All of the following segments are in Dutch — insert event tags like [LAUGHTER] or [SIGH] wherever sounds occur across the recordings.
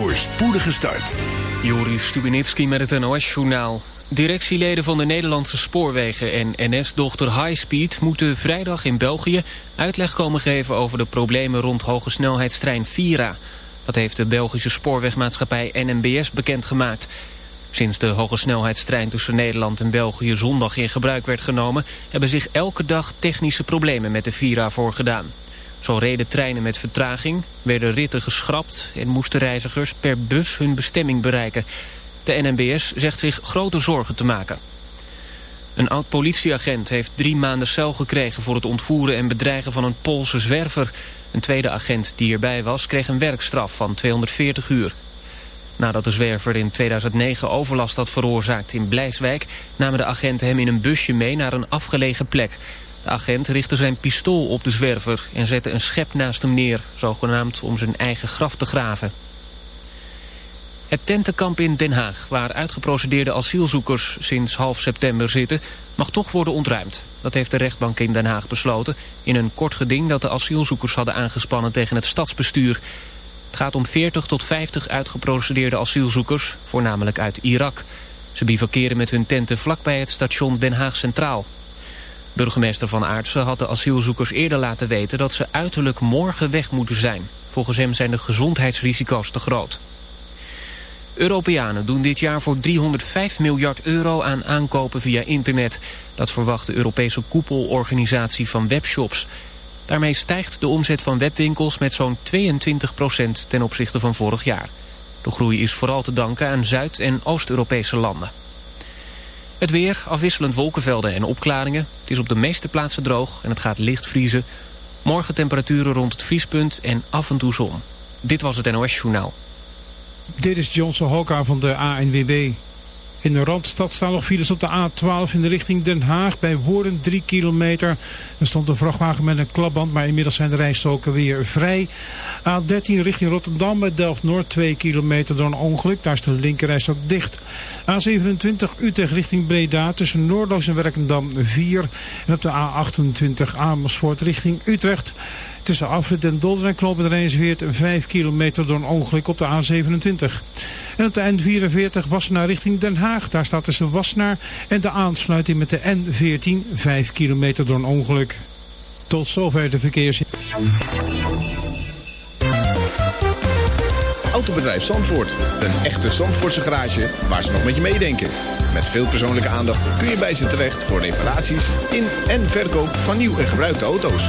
voor spoedige start. Joris Stubinitski met het NOS-journaal. Directieleden van de Nederlandse spoorwegen en NS-dochter Highspeed... moeten vrijdag in België uitleg komen geven over de problemen rond hogesnelheidstrein Vira. Dat heeft de Belgische spoorwegmaatschappij NMBS bekendgemaakt. Sinds de hogesnelheidstrein tussen Nederland en België zondag in gebruik werd genomen... hebben zich elke dag technische problemen met de Vira voorgedaan. Zo reden treinen met vertraging, werden ritten geschrapt... en moesten reizigers per bus hun bestemming bereiken. De NMBS zegt zich grote zorgen te maken. Een oud-politieagent heeft drie maanden cel gekregen... voor het ontvoeren en bedreigen van een Poolse zwerver. Een tweede agent die erbij was kreeg een werkstraf van 240 uur. Nadat de zwerver in 2009 overlast had veroorzaakt in Blijswijk... namen de agenten hem in een busje mee naar een afgelegen plek... De agent richtte zijn pistool op de zwerver en zette een schep naast hem neer, zogenaamd om zijn eigen graf te graven. Het tentenkamp in Den Haag, waar uitgeprocedeerde asielzoekers sinds half september zitten, mag toch worden ontruimd. Dat heeft de rechtbank in Den Haag besloten in een kort geding dat de asielzoekers hadden aangespannen tegen het stadsbestuur. Het gaat om 40 tot 50 uitgeprocedeerde asielzoekers, voornamelijk uit Irak. Ze bivakeren met hun tenten vlakbij het station Den Haag Centraal. Burgemeester Van Aartsen had de asielzoekers eerder laten weten... dat ze uiterlijk morgen weg moeten zijn. Volgens hem zijn de gezondheidsrisico's te groot. Europeanen doen dit jaar voor 305 miljard euro aan aankopen via internet. Dat verwacht de Europese koepelorganisatie van webshops. Daarmee stijgt de omzet van webwinkels met zo'n 22% ten opzichte van vorig jaar. De groei is vooral te danken aan Zuid- en Oost-Europese landen. Het weer, afwisselend wolkenvelden en opklaringen. Het is op de meeste plaatsen droog en het gaat licht vriezen. Morgen temperaturen rond het vriespunt en af en toe zon. Dit was het NOS Journaal. Dit is Johnson Hoka van de ANWB. In de Randstad staan nog files op de A12 in de richting Den Haag. Bij Woerden 3 kilometer. Er stond een vrachtwagen met een klapband, maar inmiddels zijn de rijstoken weer vrij. A13 richting Rotterdam bij Delft-Noord 2 kilometer door een ongeluk. Daar is de linkerrijstok dicht. A27 Utrecht richting Breda tussen Noordloos en Werkendam 4. En op de A28 Amersfoort richting Utrecht. Tussen Afrit en Dolder en Knoop Rijnsweert 5 kilometer door een ongeluk op de A27. En op de N44 Wassenaar richting Den Haag. Daar staat tussen Wassenaar en de aansluiting met de N14 5 kilometer door een ongeluk. Tot zover de verkeers... Autobedrijf Zandvoort. Een echte Zandvoortse garage waar ze nog met je meedenken. Met veel persoonlijke aandacht kun je bij ze terecht voor reparaties in en verkoop van nieuw en gebruikte auto's.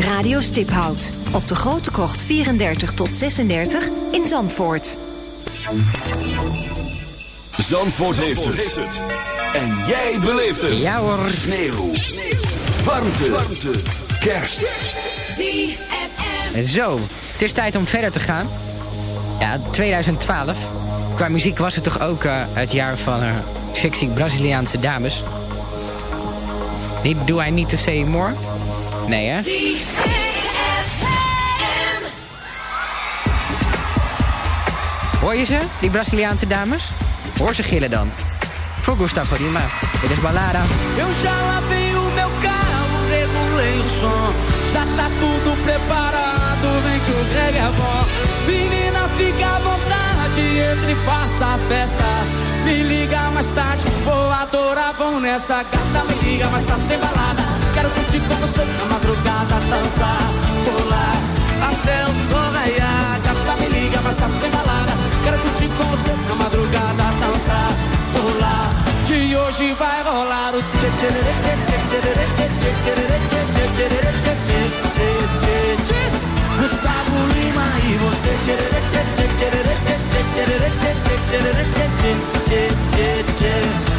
Radio Stiphout op de Grote Krocht 34 tot 36 in Zandvoort. Zandvoort heeft het. En jij beleeft het. Ja hoor. Sneeuw. Warmte. Warmte. Kerst. ZFM. Zo, het is tijd om verder te gaan. Ja, 2012. Qua muziek was het toch ook eh, het jaar van uh, sexy Braziliaanse dames. Niet Do I Need To Say More? Nee, hè? Hoor je ze, die Braziliaanse dames? Hoor ze gillen dan. Voor Gustavo Lima. Dit is Ballada. Eu já lavei o meu carro, regulei o som. Já tá tudo preparado, vem que o reggae é bom. Menina, fica à vontade, entre e faça a festa. Me liga mais tarde, vou adorar, vamos nessa gata. Me liga mais tarde, tem balada. Quero curtir com você na madrugada, dançar, pular até o sol raiar. Gata, me liga mais tarde, tem balada. Quero curtir com você na madrugada, dançar, pular. Que hoje vai rolar o tchê tchê tchê tchê tchê tchê tchê tchê tchê tchê Gustavo Lima e você tchê tchê tchê tchê tchê tchê tchê tchê tchê tchê tchê tchê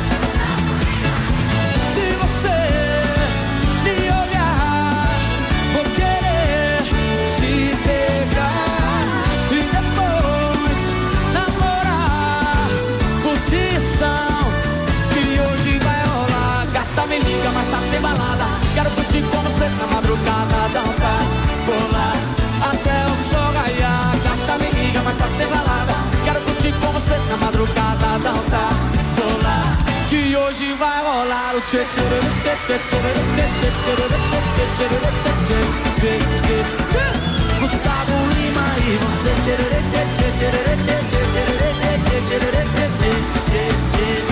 rolar o tchê tchê tchê tchê tchê tchê tchê tchê tchê tchê tchê tchê tchê tchê Gustavo Lima e você tchê tchê tchê tchê tchê tchê tchê tchê tchê tchê tchê tchê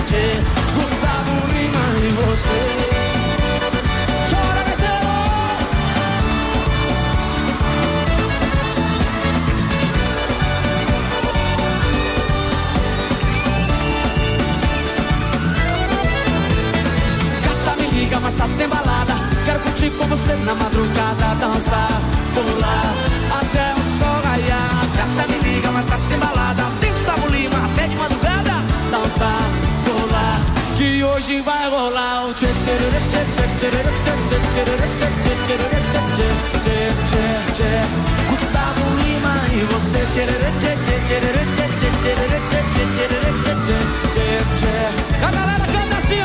tchê Gustavo mais tarde tem balada. Quero curtir com você na madrugada, dançar, pular até o sol raiar. Gata me liga, mais tarde tem balada. Tem Gustavo Lima até de madrugada, dançar, pular. Que hoje vai rolar o tchê tchê tchê tchê tchê tchê tchê tchê tchê Gustavo Lima e você tchê tchê tchê tchê tchê tchê tchê tchê tchê tchê tchê tchê A galera canta assim, ó.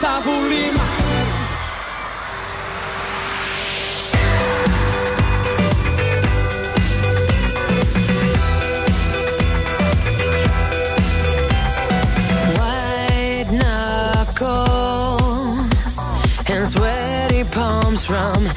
Gustavo Lima White knuckles and sweaty palms from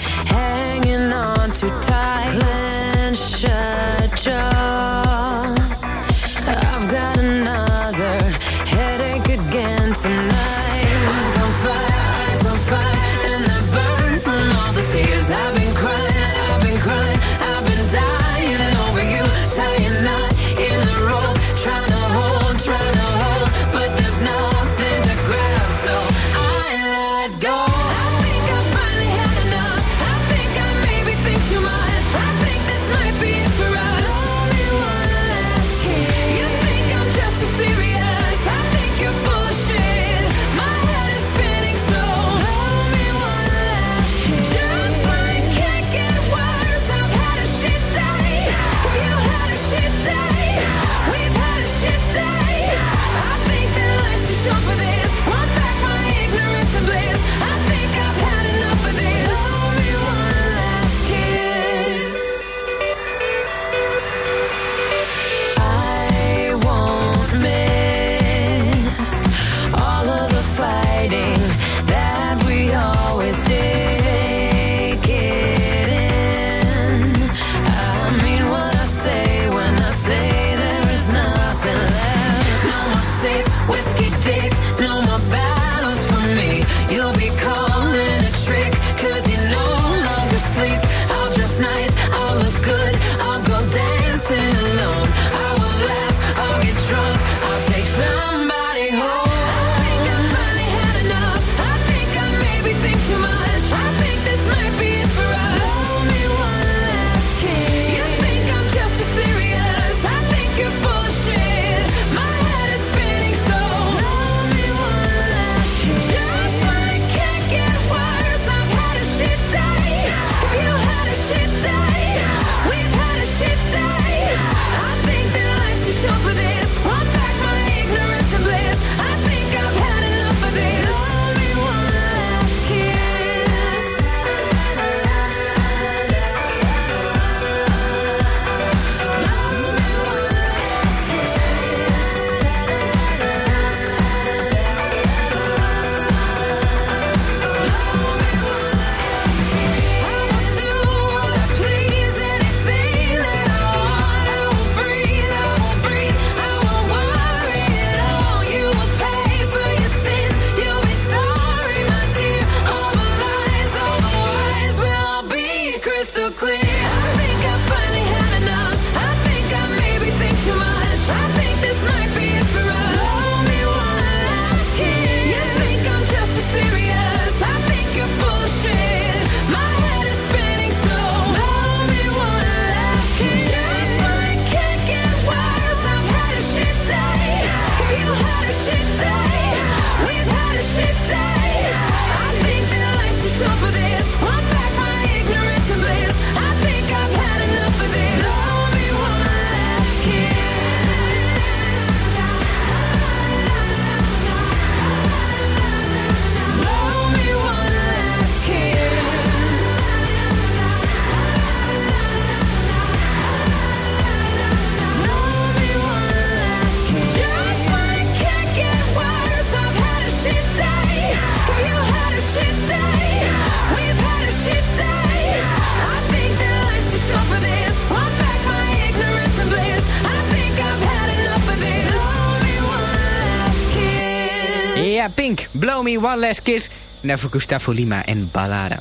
Blow Me One Last Kiss. Never Gustavo Lima en Ballada.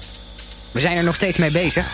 We zijn er nog steeds mee bezig.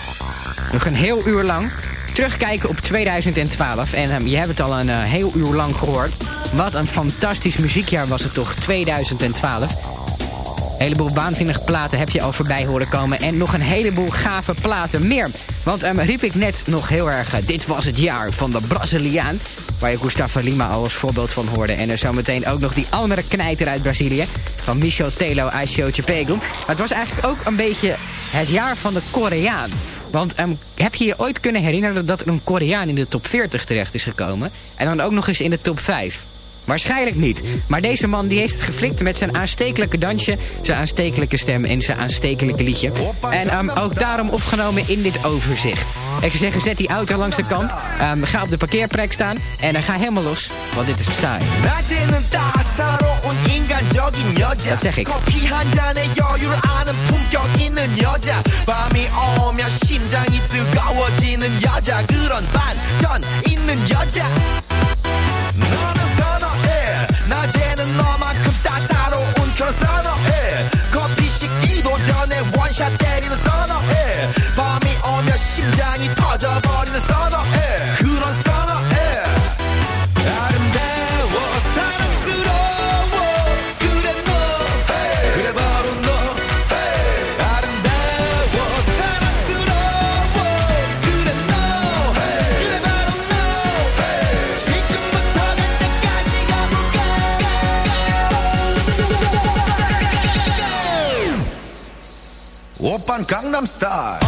Nog een heel uur lang. Terugkijken op 2012. En ehm, je hebt het al een eh, heel uur lang gehoord. Wat een fantastisch muziekjaar was het toch, 2012. Een heleboel waanzinnige platen heb je al voorbij horen komen. En nog een heleboel gave platen meer. Want um, riep ik net nog heel erg... eh, dit was het jaar van de Braziliaan. Waar je Gustavo Lima al als voorbeeld van hoorde. En er zometeen ook nog die andere knijter uit Brazilië. Van Michel Telo, Aisho Chepegum. Maar het was eigenlijk ook een beetje het jaar van de Koreaan. Want ehm, heb je je ooit kunnen herinneren dat een Koreaan in de top 40 terecht is gekomen? En dan ook nog eens in de top 5? Waarschijnlijk niet. Maar deze man die heeft het geflikt met zijn aanstekelijke dansje... zijn aanstekelijke stem en zijn aanstekelijke liedje. En ehm, ook daarom opgenomen in dit overzicht. Ik zou zeggen, zet die auto langs de kant. Ehm, ga op de parkeerplek staan en dan ga helemaal los. Want dit is saai. Dat zeg ik. 낮에는 너만큼 따사로운 그런 선어해. 커피 식기도 전에 원샷 때리는 선어해. 밤이 오면 심장이 터져버리는 선어 Gangnam Style.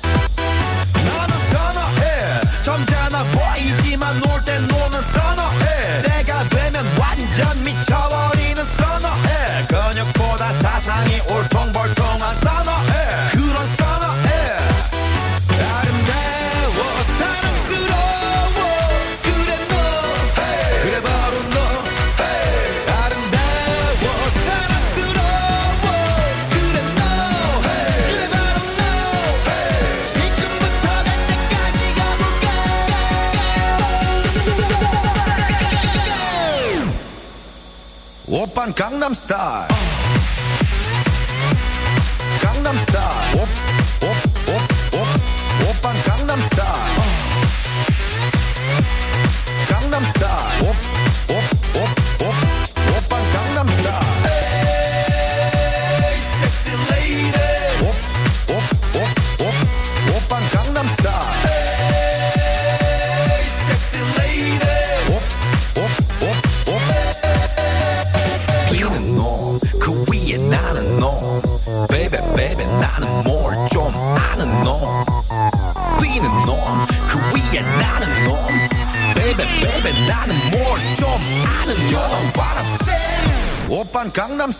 Gangnam Style.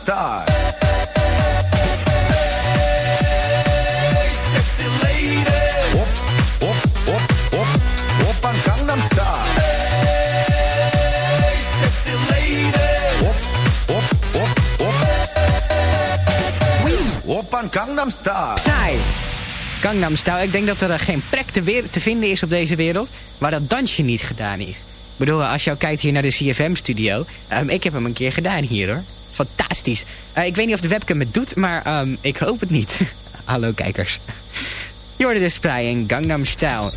star. Gangnam Style. Zij. Gangnam star. Ik denk dat er eh, geen plek te, te, vinden is op deze wereld... waar dat dansje niet gedaan is. Ik bedoel, eh, als je kijkt hier naar de CFM-studio... Ehm, ik heb hem een keer gedaan hier, hoor. Eh, ik weet niet of de webcam het doet, maar ehm, ik hoop het niet. [LAUGHS] Hallo, kijkers. Hoorde dus Spray en Gangnam Style.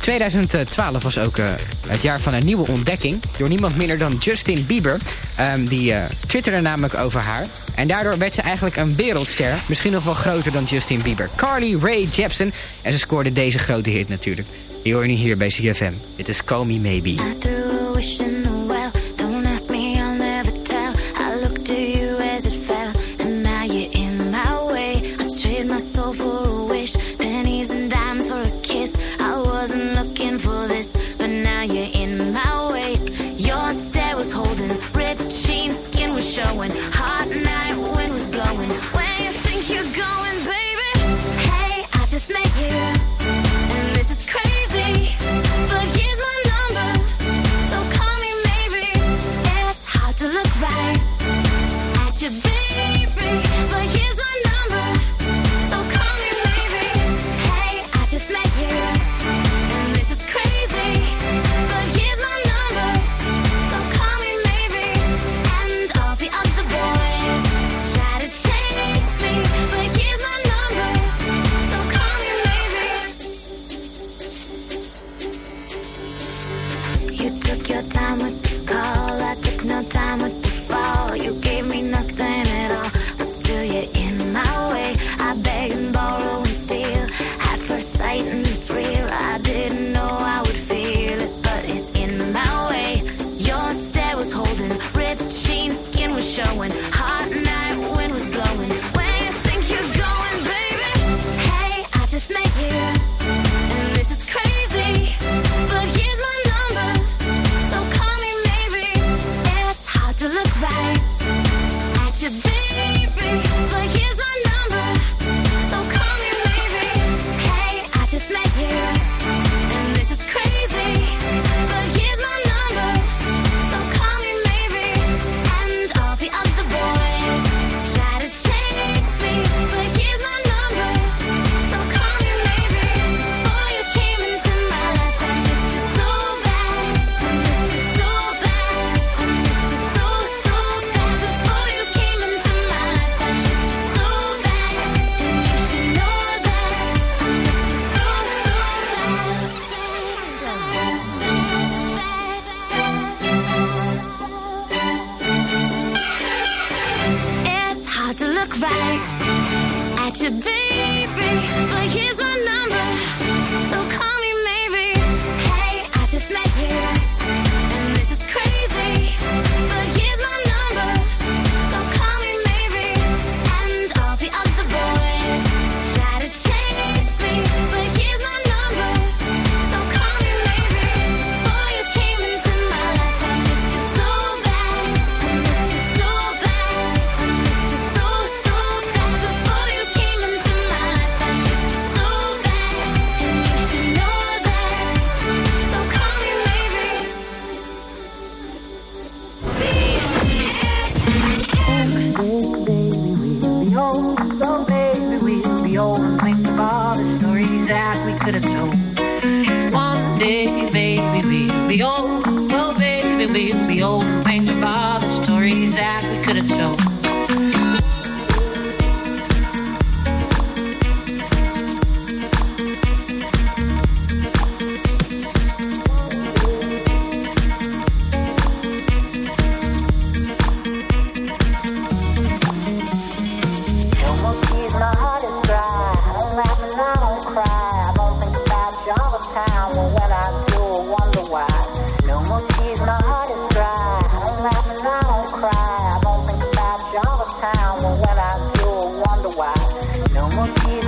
2012 was ook eh, het jaar van een nieuwe ontdekking... door niemand minder dan Justin Bieber. Ehm, die eh, twitterde namelijk over haar. En daardoor werd ze eigenlijk een wereldster. Misschien nog wel groter dan Justin Bieber. Carly Rae Jepsen. En ze scoorde deze grote hit natuurlijk. Die hoor je nu hier bij CFM. Dit is Call Me Maybe. I don't think about you all the time. but when I do, I wonder why. No more tears, my heart is dry. I don't laugh and I don't cry. I don't think about you all the time. When I do, I wonder why. No more tears,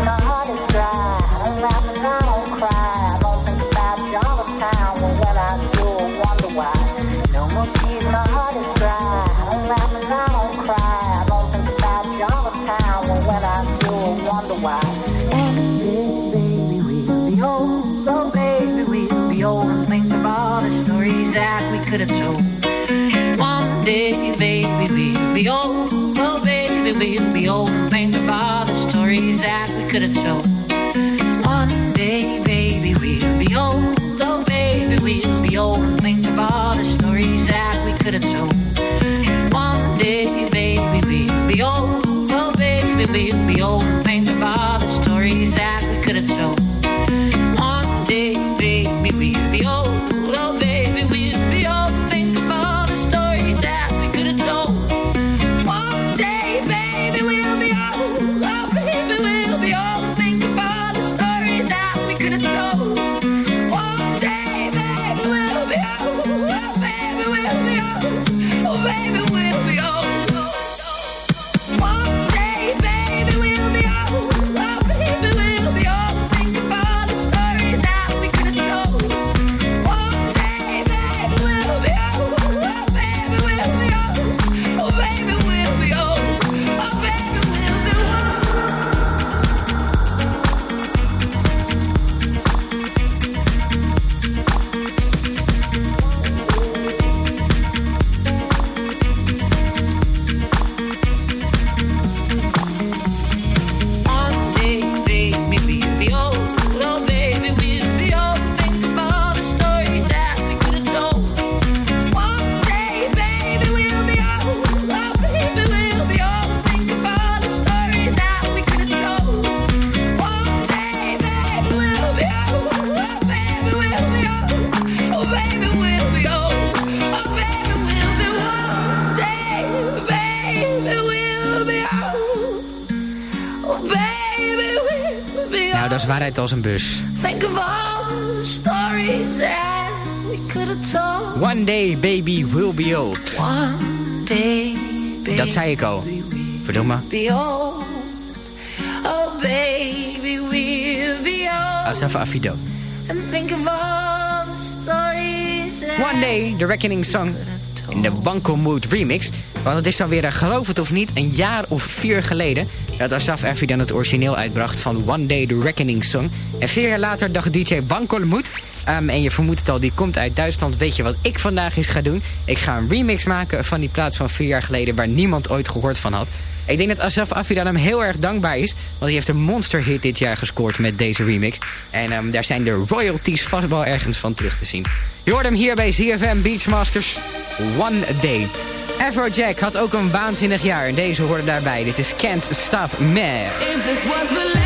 could have told. Dat zei ik al. Verdomme. Oh, baby. Asaf Afido. One Day, The Reckoning Song. In de Banco Mood remix. Want het is dan weer, eh, geloof het of niet, een jaar of vier geleden... dat Asaf Afidan het origineel uitbracht van One Day, The Reckoning Song. En vier jaar later dacht DJ Banco Mood Ehm, en je vermoedt het al, die komt uit Duitsland. Weet je wat ik vandaag eens ga doen? Ik ga een remix maken van die plaats van vier jaar geleden... waar niemand ooit gehoord van had. Ik denk dat Asaf Afidan hem heel erg dankbaar is. Want hij heeft een monsterhit dit jaar gescoord met deze remix. En ehm, daar zijn de royalties vast wel ergens van terug te zien. Je hoort hem hier bij ZFM Beachmasters One Day. Afrojack had ook een waanzinnig jaar. En deze hoorde daarbij. Dit is Can't Stop Me. If this was the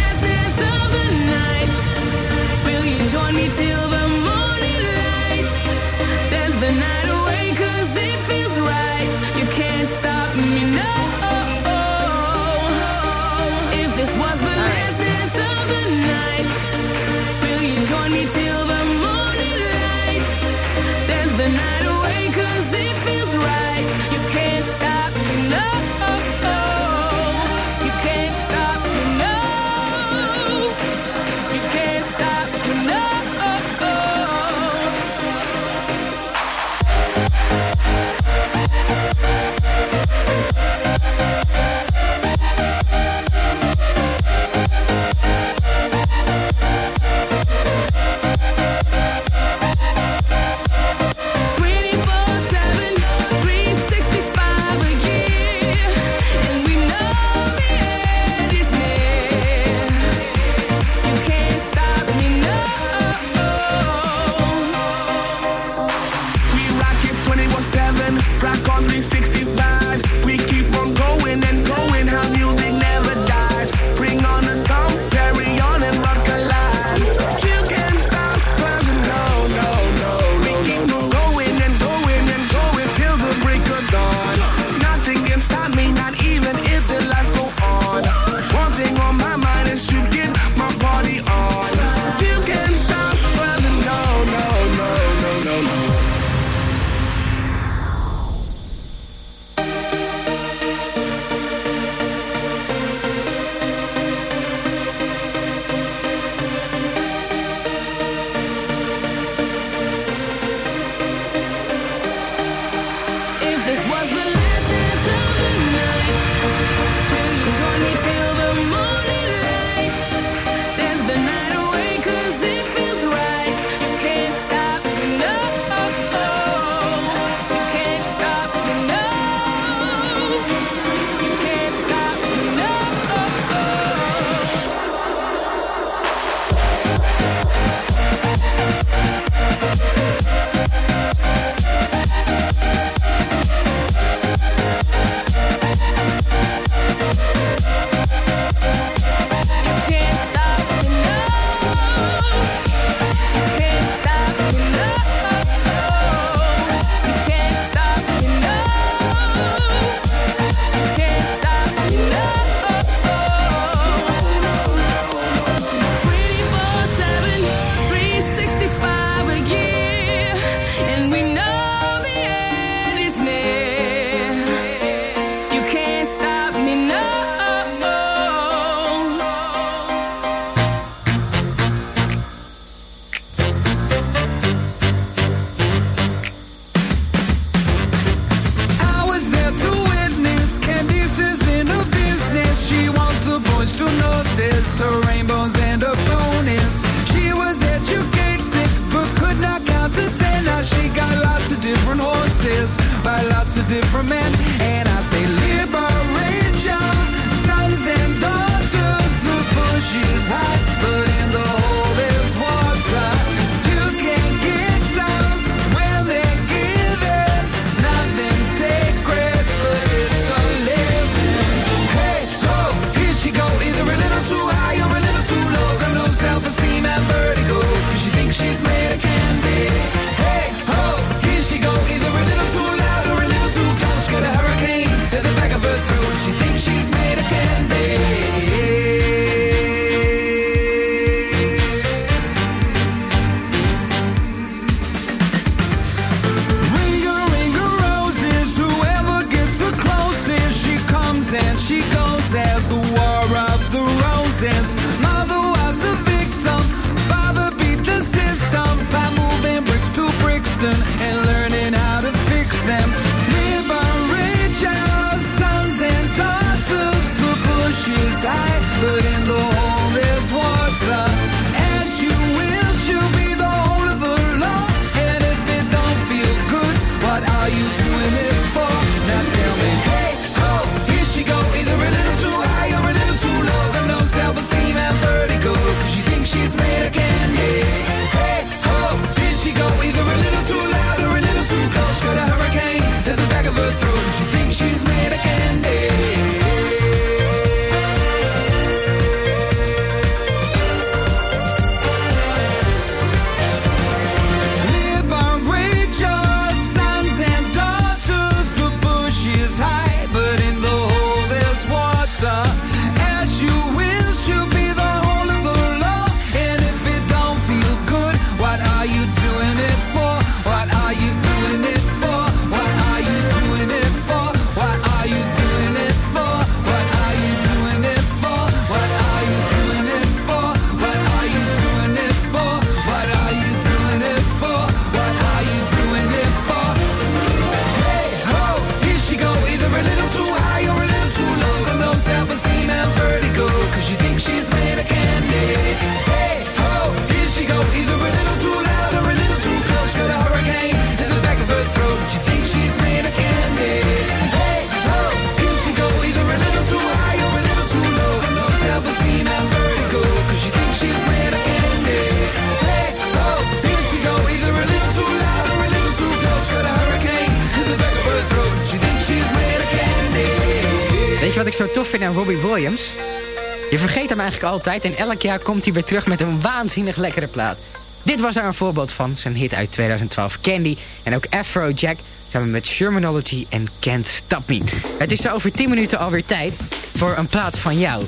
ik zo tof vind aan Robbie Williams? Je vergeet hem eigenlijk altijd en elk jaar komt hij weer terug met een waanzinnig lekkere plaat. Dit was daar een voorbeeld van, zijn hit uit 2012 Candy en ook Afrojack samen met Shermanology en Can't Stop. Het is zo over 10 minuten alweer tijd voor een plaat van jou.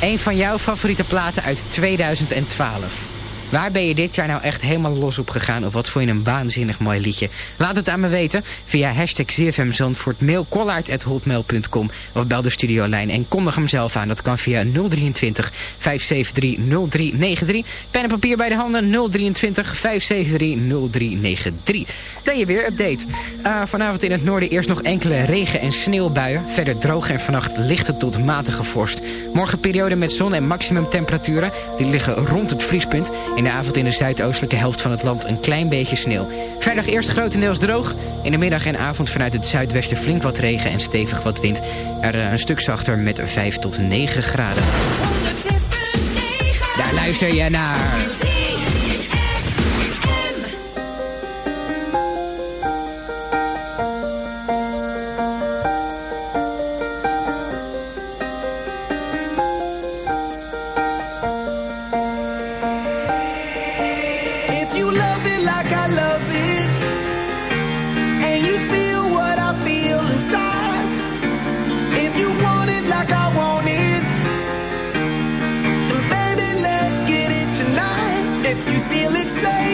Een van jouw favoriete platen uit 2012. Waar ben je dit jaar nou echt helemaal los op gegaan? Of wat vond je een waanzinnig mooi liedje? Laat het aan me weten via hashtag ZFM Zandvoort, mail kollaard.hotmail.com of bel de studiolijn en kondig hem zelf aan. Dat kan via 023 573 0393. Pen en papier bij de handen 023 573 0393. Dan je weer update. Uh, vanavond in het noorden eerst nog enkele regen- en sneeuwbuien. Verder droog en vannacht lichte tot matige vorst. Morgen periode met zon en maximumtemperaturen. Die liggen rond het vriespunt. In de avond in de zuidoostelijke helft van het land een klein beetje sneeuw. Vrijdag eerst grotendeels droog. In de middag en avond vanuit het zuidwesten flink wat regen en stevig wat wind. Er een stuk zachter met 5 tot 9 graden. Daar luister je naar... if you feel it, say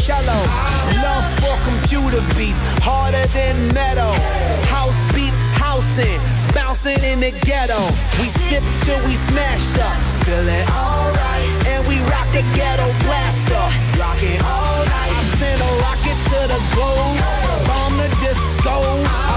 shallow. Love for computer beats, harder than metal. House beats, housing, bouncing in the ghetto. We sip till we smashed up, feeling alright. And we rock the ghetto blaster, rocking all night. I sent a rocket to the globe, bomb the disco.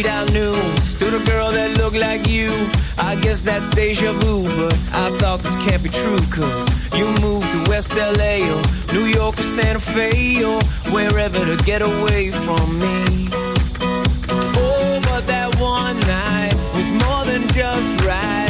Street I knew Stood a girl that looked like you. I guess that's deja vu But I thought this can't be true Cause you moved to West LA Or New York or Santa Fe Or wherever to get away from me. Oh, but that one night Was more than just right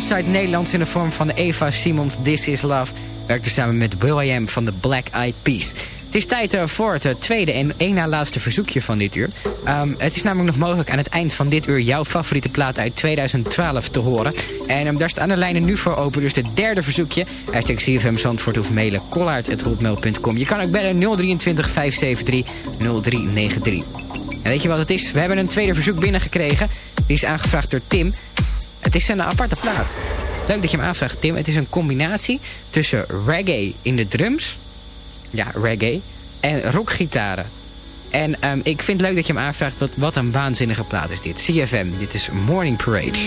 trots uit Nederlands in de vorm van Eva Simons This Is Love. Werkte samen met Will.i.am van de Black Eyed Peas. Het is tijd eh, voor het eh, tweede en één na laatste verzoekje van dit uur. Ehm, het is namelijk nog mogelijk aan het eind van dit uur jouw favoriete plaat uit 2012 te horen. En ehm, daar staan de lijnen nu voor open, dus het derde verzoekje. Hashtag CFM Zandvoort of mailen kollaard.hotmail.com. Je kan ook bellen 023 573 0393. En weet je wat het is? We hebben een tweede verzoek binnengekregen. Die is aangevraagd door Tim. Het is een aparte plaat. Leuk dat je hem aanvraagt, Tim. Het is een combinatie tussen reggae in de drums... Ja, reggae. En rockgitaren. En ehm, ik vind het leuk dat je hem aanvraagt. Wat, wat een waanzinnige plaat is dit. CFM, dit is Morning Parade.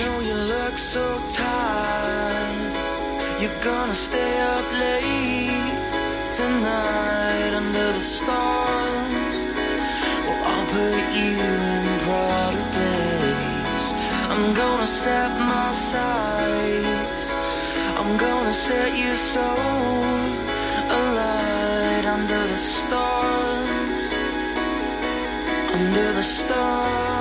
you gonna stay up late tonight under the stars. Well, I'll put you. I'm gonna set my sights. I'm gonna set your soul alight under the stars. Under the stars.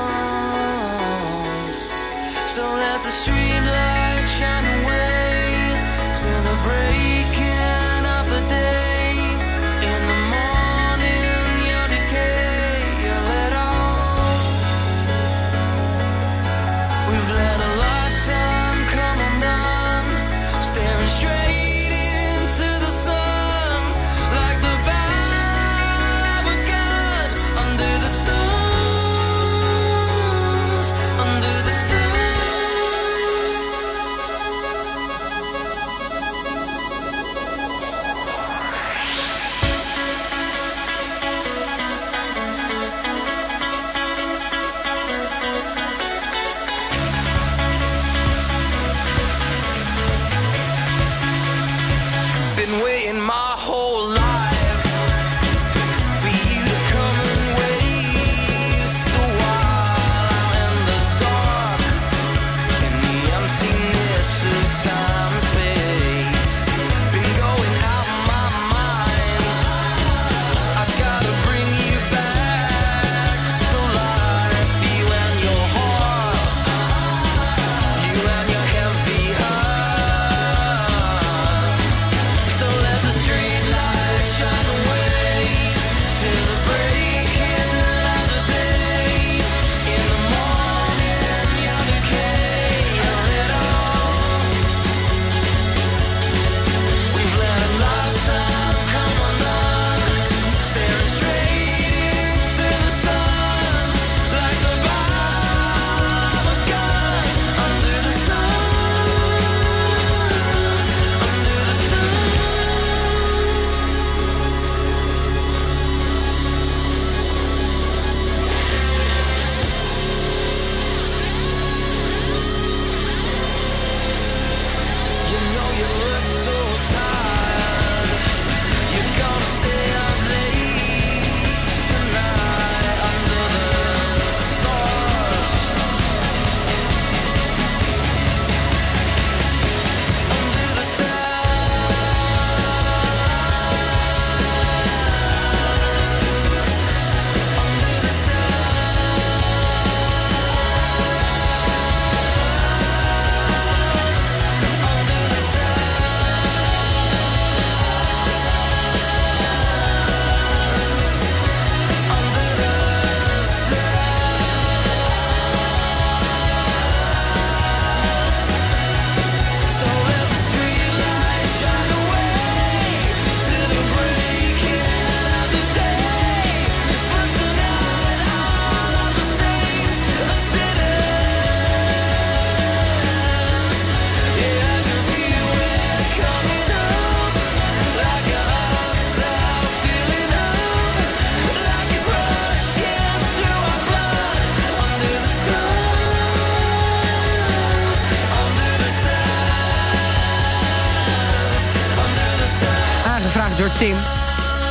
Door Tim.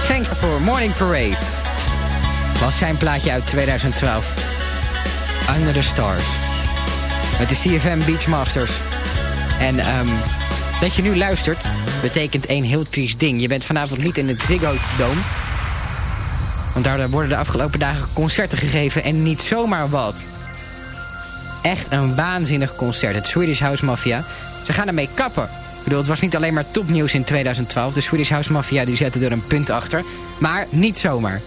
Thanks for Morning Parade. Was zijn plaatje uit 2012. Under the Stars. Met de CFM Beachmasters. En um, dat je nu luistert, betekent één heel triest ding. Je bent vanavond niet in het Ziggo Dome. Want daar worden de afgelopen dagen concerten gegeven en niet zomaar wat. Echt een waanzinnig concert. Het Swedish House Mafia. Ze gaan ermee kappen. Ik bedoel, het was niet alleen maar topnieuws in 2012. De Swedish House Mafia die zette er een punt achter. Maar niet zomaar.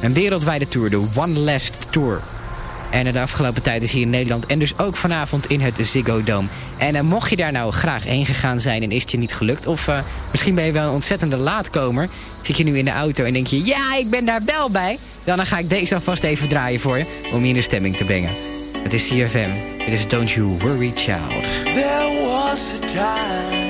Een wereldwijde tour, de One Last Tour. En de afgelopen tijd is hier in Nederland en dus ook vanavond in het Ziggo Dome. En uh, mocht je daar nou graag heen gegaan zijn en is het je niet gelukt... of uh, misschien ben je wel een ontzettende laatkomer... zit je nu in de auto en denk je, ja, ik ben daar wel bij... dan, ga ik deze alvast even draaien voor je om je in de stemming te brengen. Het is CFM. It is Don't You Worry Child. There was a time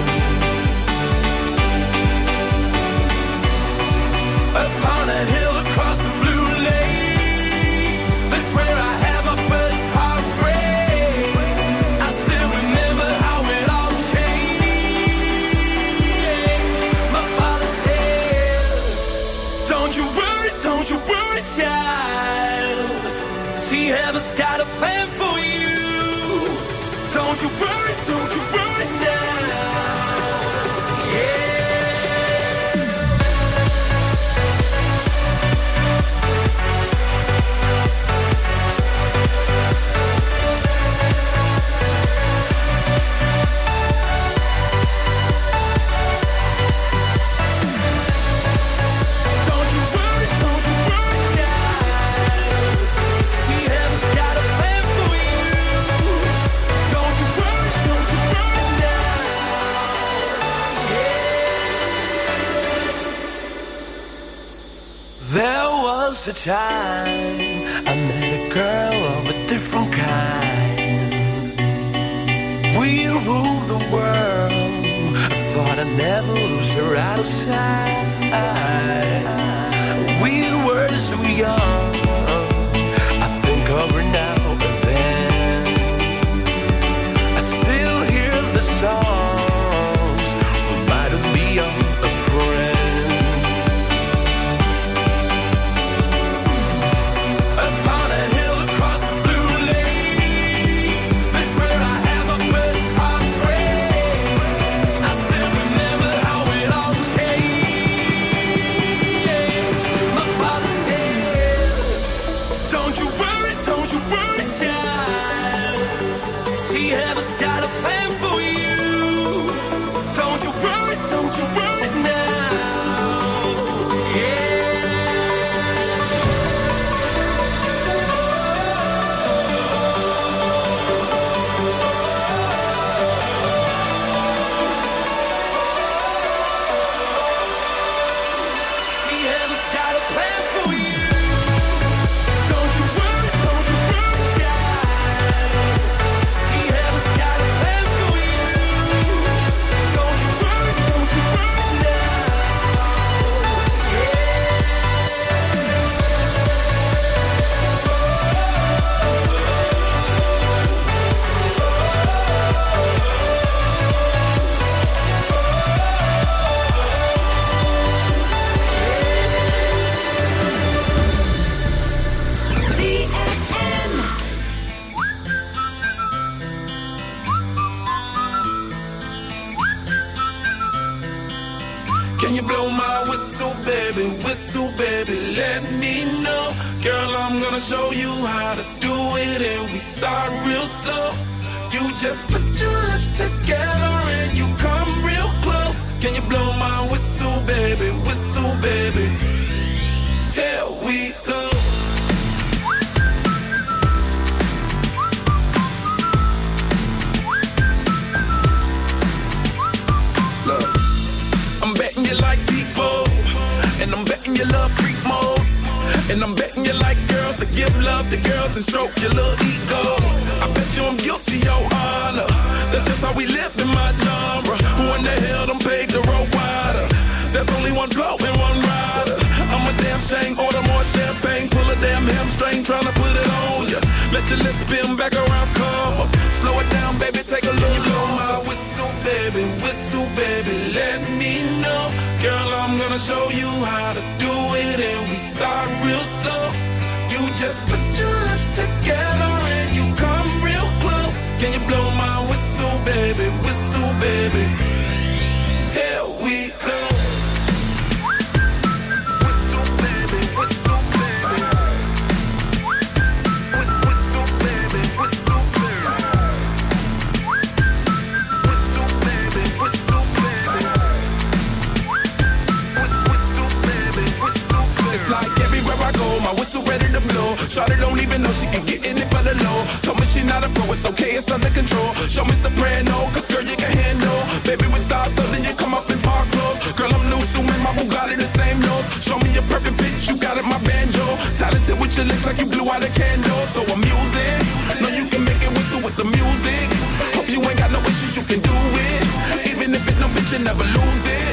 upon a hill across the blue time blow. Shawty don't even know she can get in it for the low. Told me she not a pro, it's okay, it's under control. Show me soprano, cause with your like you blew out a candle. So I'm using, know you can make it whistle with the music. Hope you ain't got no issues, you can do it. Even if it no bitch, never lose it.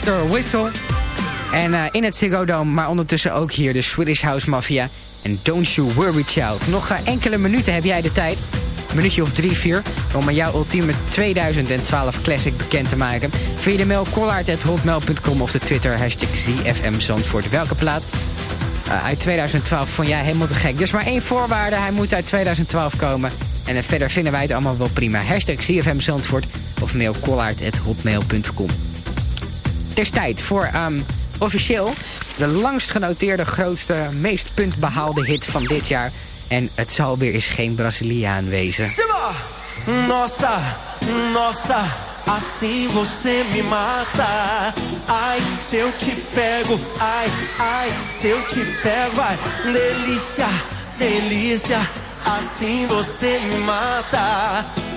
Flowmeister Whistle. En eh, in het Ziggo Dome, maar ondertussen ook hier de Swedish House Mafia. En Don't You Worry Child. Nog eh, enkele minuten heb jij de tijd. Een minuutje of drie, vier. Om jouw ultieme 2012 classic bekend te maken. Via de mail collard.hotmail.com of de Twitter hashtag ZFM Zandvoort. Welke plaat eh, uit 2012 vond jij helemaal te gek? Dus maar één voorwaarde, hij moet uit 2012 komen. En verder vinden wij het allemaal wel prima. Hashtag ZFM Zandvoort of mail collard.hotmail.com. Is tijd voor ehm, officieel de langst genoteerde, grootste, meest puntbehaalde hit van dit jaar. En het zal weer eens geen Braziliaan wezen. Nossa, nossa, assim você me mata. Ai, se eu te pego, ai, ai, se eu te pego, ai, delícia, delícia, assim você me mata.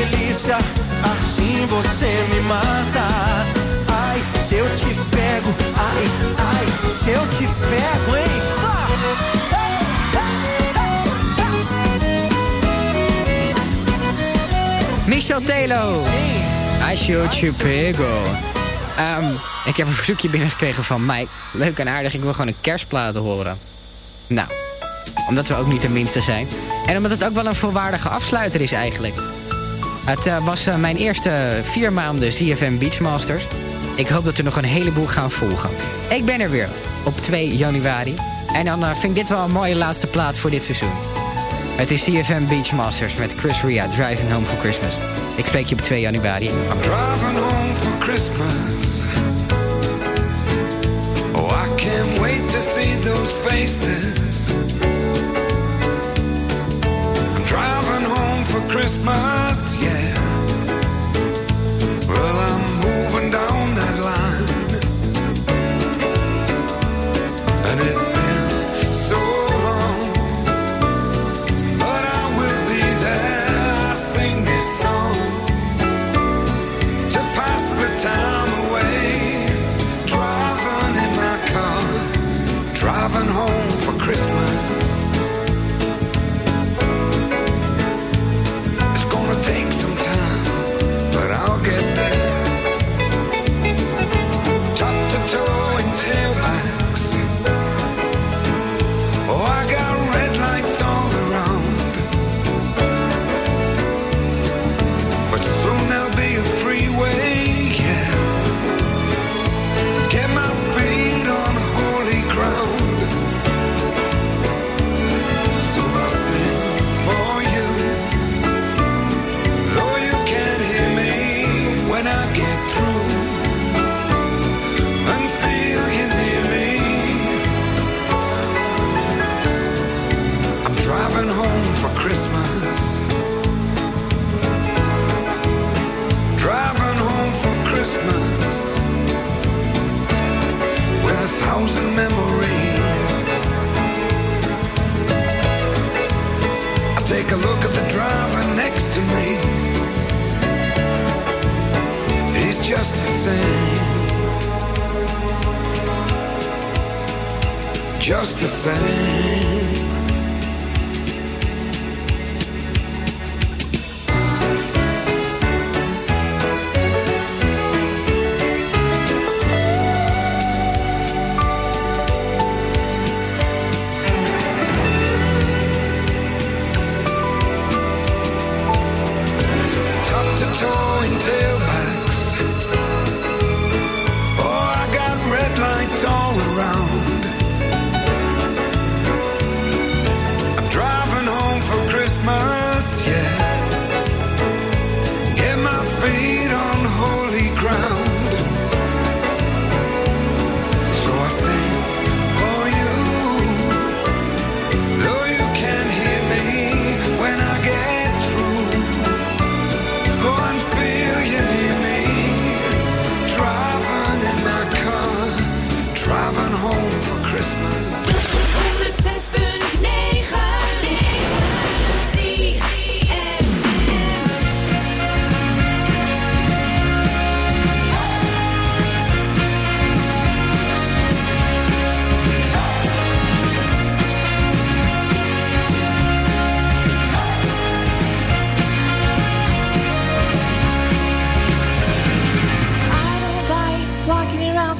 Delícia, assim você me mata. Ai, se eu te pego, ai, ai, se eu te pego, hein? Michel Telo. I shoot you pego. Ehm, ik heb een verzoekje binnengekregen van Mike. Leuk en aardig, ik wil gewoon een kerstplaat horen. Nou, omdat we ook niet de minste zijn. En omdat het ook wel een volwaardige afsluiter is eigenlijk. Het eh, was eh, mijn eerste vier maanden CFM Beachmasters. Ik hoop dat er nog een heleboel gaan volgen. Ik ben er weer op 2 januari. En dan eh, vind ik dit wel een mooie laatste plaat voor dit seizoen. Het is CFM Beachmasters met Chris Ria, Driving Home for Christmas. Ik spreek je op 2 januari. I'm driving home for Christmas. Oh, I can't wait to see those faces. I'm driving home for Christmas,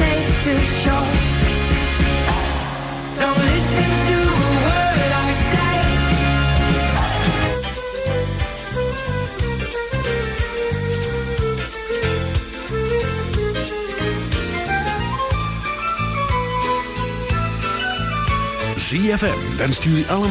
safe to. Don't listen to word I allemaal...